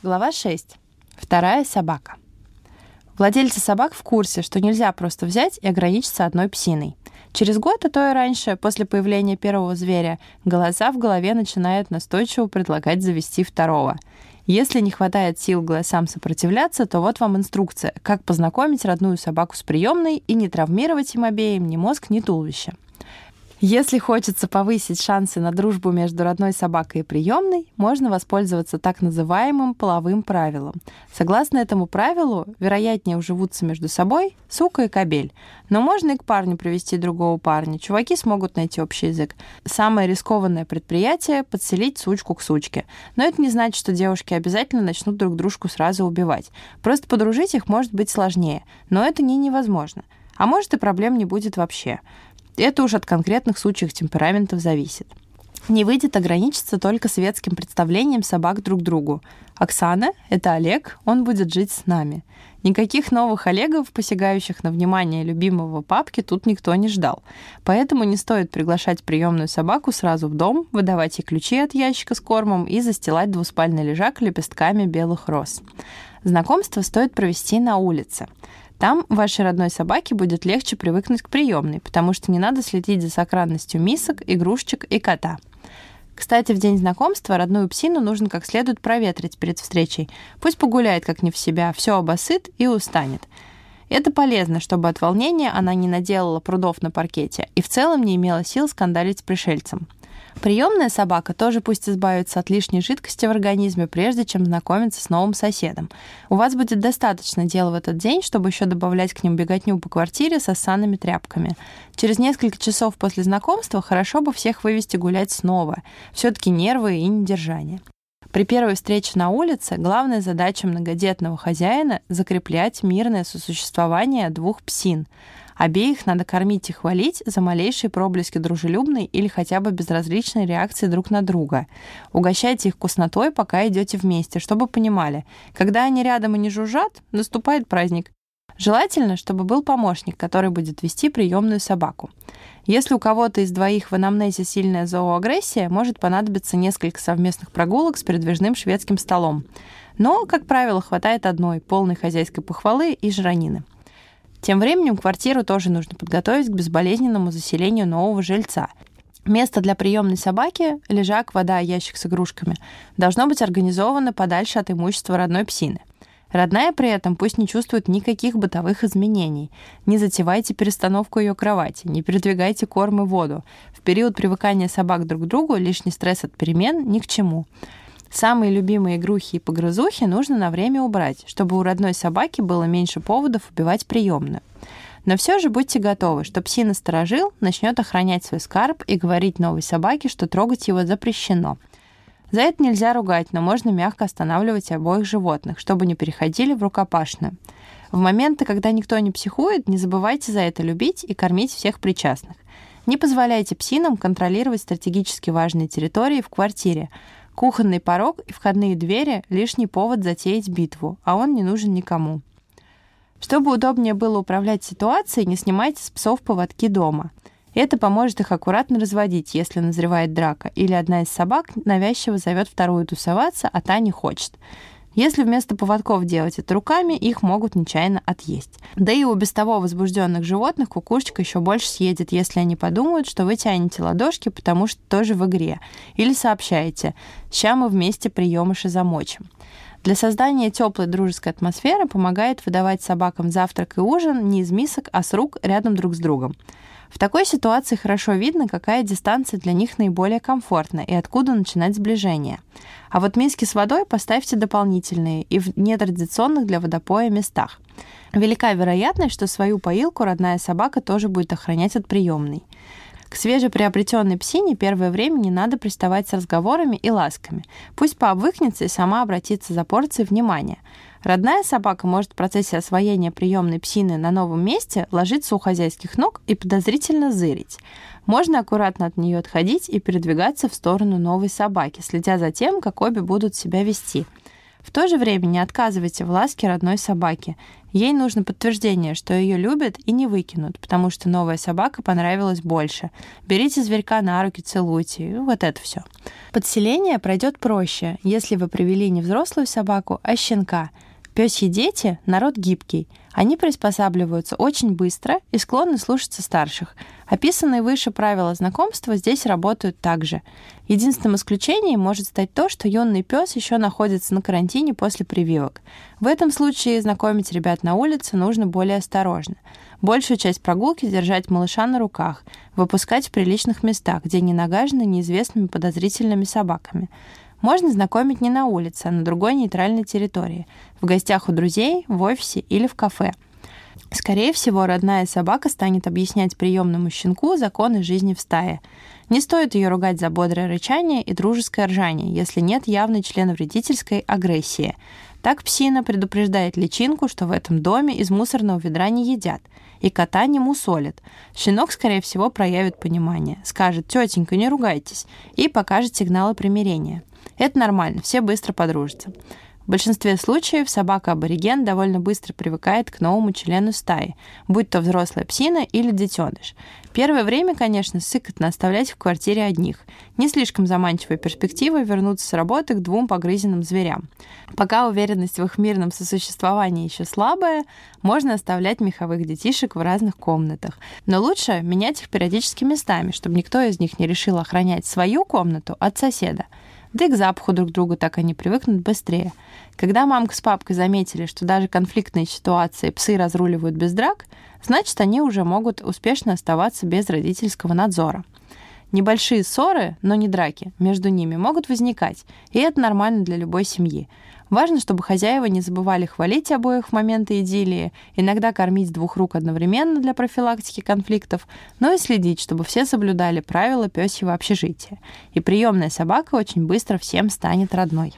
Глава 6. Вторая собака. Владельцы собак в курсе, что нельзя просто взять и ограничиться одной псиной. Через год, а то и раньше, после появления первого зверя, голоса в голове начинают настойчиво предлагать завести второго. Если не хватает сил голосам сопротивляться, то вот вам инструкция, как познакомить родную собаку с приемной и не травмировать им обеим ни мозг, ни туловище. Если хочется повысить шансы на дружбу между родной собакой и приемной, можно воспользоваться так называемым половым правилом. Согласно этому правилу, вероятнее уживутся между собой сука и кобель. Но можно и к парню привести другого парня. Чуваки смогут найти общий язык. Самое рискованное предприятие — подселить сучку к сучке. Но это не значит, что девушки обязательно начнут друг дружку сразу убивать. Просто подружить их может быть сложнее. Но это не невозможно. А может и проблем не будет вообще. Это уж от конкретных случаев темпераментов зависит. Не выйдет ограничиться только светским представлением собак друг другу. Оксана — это Олег, он будет жить с нами. Никаких новых Олегов, посягающих на внимание любимого папки, тут никто не ждал. Поэтому не стоит приглашать приемную собаку сразу в дом, выдавать ей ключи от ящика с кормом и застилать двуспальный лежак лепестками белых роз. Знакомство стоит провести на улице. Там вашей родной собаке будет легче привыкнуть к приемной, потому что не надо следить за сохранностью мисок, игрушечек и кота. Кстати, в день знакомства родную псину нужно как следует проветрить перед встречей. Пусть погуляет как не в себя, все обосыт и устанет. Это полезно, чтобы от волнения она не наделала прудов на паркете и в целом не имела сил скандалить с пришельцем. Приемная собака тоже пусть избавится от лишней жидкости в организме, прежде чем знакомиться с новым соседом. У вас будет достаточно дел в этот день, чтобы еще добавлять к ним беготню по квартире с осанными тряпками. Через несколько часов после знакомства хорошо бы всех вывести гулять снова. Все-таки нервы и недержание. При первой встрече на улице главная задача многодетного хозяина — закреплять мирное сосуществование двух псин — Обеих надо кормить и хвалить за малейшие проблески дружелюбной или хотя бы безразличной реакции друг на друга. Угощайте их вкуснотой, пока идете вместе, чтобы понимали, когда они рядом и не жужжат, наступает праздник. Желательно, чтобы был помощник, который будет вести приемную собаку. Если у кого-то из двоих в анамнезе сильная зооагрессия, может понадобиться несколько совместных прогулок с передвижным шведским столом. Но, как правило, хватает одной, полной хозяйской похвалы и жранины. Тем временем квартиру тоже нужно подготовить к безболезненному заселению нового жильца. Место для приемной собаки, лежак, вода, ящик с игрушками, должно быть организовано подальше от имущества родной псины. Родная при этом пусть не чувствует никаких бытовых изменений. Не затевайте перестановку ее кровати, не передвигайте корм и воду. В период привыкания собак друг к другу лишний стресс от перемен ни к чему. Самые любимые игрухи и погрызухи нужно на время убрать, чтобы у родной собаки было меньше поводов убивать приемную. Но все же будьте готовы, что псина-сторожил начнет охранять свой скарб и говорить новой собаке, что трогать его запрещено. За это нельзя ругать, но можно мягко останавливать обоих животных, чтобы не переходили в рукопашную. В моменты, когда никто не психует, не забывайте за это любить и кормить всех причастных. Не позволяйте псинам контролировать стратегически важные территории в квартире, Кухонный порог и входные двери — лишний повод затеять битву, а он не нужен никому. Чтобы удобнее было управлять ситуацией, не снимайте с псов поводки дома. Это поможет их аккуратно разводить, если назревает драка, или одна из собак навязчиво зовет вторую тусоваться, а та не хочет. Если вместо поводков делать это руками, их могут нечаянно отъесть. Да и у без того возбужденных животных кукушечка еще больше съедет, если они подумают, что вы тянете ладошки, потому что тоже в игре. Или сообщаете «ща мы вместе приемыши замочим». Для создания теплой дружеской атмосферы помогает выдавать собакам завтрак и ужин не из мисок, а с рук рядом друг с другом. В такой ситуации хорошо видно, какая дистанция для них наиболее комфортна и откуда начинать сближение. А вот миски с водой поставьте дополнительные и в нетрадиционных для водопоя местах. Велика вероятность, что свою поилку родная собака тоже будет охранять от приемной. К свежеприобретенной псине первое время не надо приставать с разговорами и ласками. Пусть пообвыкнется и сама обратится за порцией внимания. Родная собака может в процессе освоения приемной псины на новом месте ложиться у хозяйских ног и подозрительно зырить. Можно аккуратно от нее отходить и передвигаться в сторону новой собаки, следя за тем, как обе будут себя вести. В то же время не отказывайте в ласке родной собаке. Ей нужно подтверждение, что ее любят и не выкинут, потому что новая собака понравилась больше. Берите зверька на руки, целуйте. Вот это все. Подселение пройдет проще, если вы привели не взрослую собаку, а щенка – Пёсьи дети – народ гибкий. Они приспосабливаются очень быстро и склонны слушаться старших. Описанные выше правила знакомства здесь работают также. Единственным исключением может стать то, что юный пес еще находится на карантине после прививок. В этом случае знакомить ребят на улице нужно более осторожно. Большую часть прогулки держать малыша на руках, выпускать в приличных местах, где не нагажены неизвестными подозрительными собаками. Можно знакомить не на улице, а на другой нейтральной территории, в гостях у друзей, в офисе или в кафе. Скорее всего, родная собака станет объяснять приемному щенку законы жизни в стае. Не стоит ее ругать за бодрое рычание и дружеское ржание, если нет явной членовредительской агрессии. Так псина предупреждает личинку, что в этом доме из мусорного ведра не едят, и кота не мусолят. Щенок, скорее всего, проявит понимание, скажет «тетенька, не ругайтесь» и покажет сигналы примирения. Это нормально, все быстро подружатся. В большинстве случаев собака-абориген довольно быстро привыкает к новому члену стаи, будь то взрослая псина или детеныш. Первое время, конечно, сыкотно оставлять в квартире одних. Не слишком заманчивая перспектива вернуться с работы к двум погрызенным зверям. Пока уверенность в их мирном сосуществовании еще слабая, можно оставлять меховых детишек в разных комнатах. Но лучше менять их периодически местами, чтобы никто из них не решил охранять свою комнату от соседа. Да и к запаху друг другу так они привыкнут быстрее. Когда мамка с папкой заметили, что даже конфликтные ситуации псы разруливают без драк, значит, они уже могут успешно оставаться без родительского надзора. Небольшие ссоры, но не драки, между ними могут возникать, и это нормально для любой семьи. Важно, чтобы хозяева не забывали хвалить обоих в моменты идиллии, иногда кормить двух рук одновременно для профилактики конфликтов, но и следить, чтобы все соблюдали правила пёсьего общежития. И приемная собака очень быстро всем станет родной.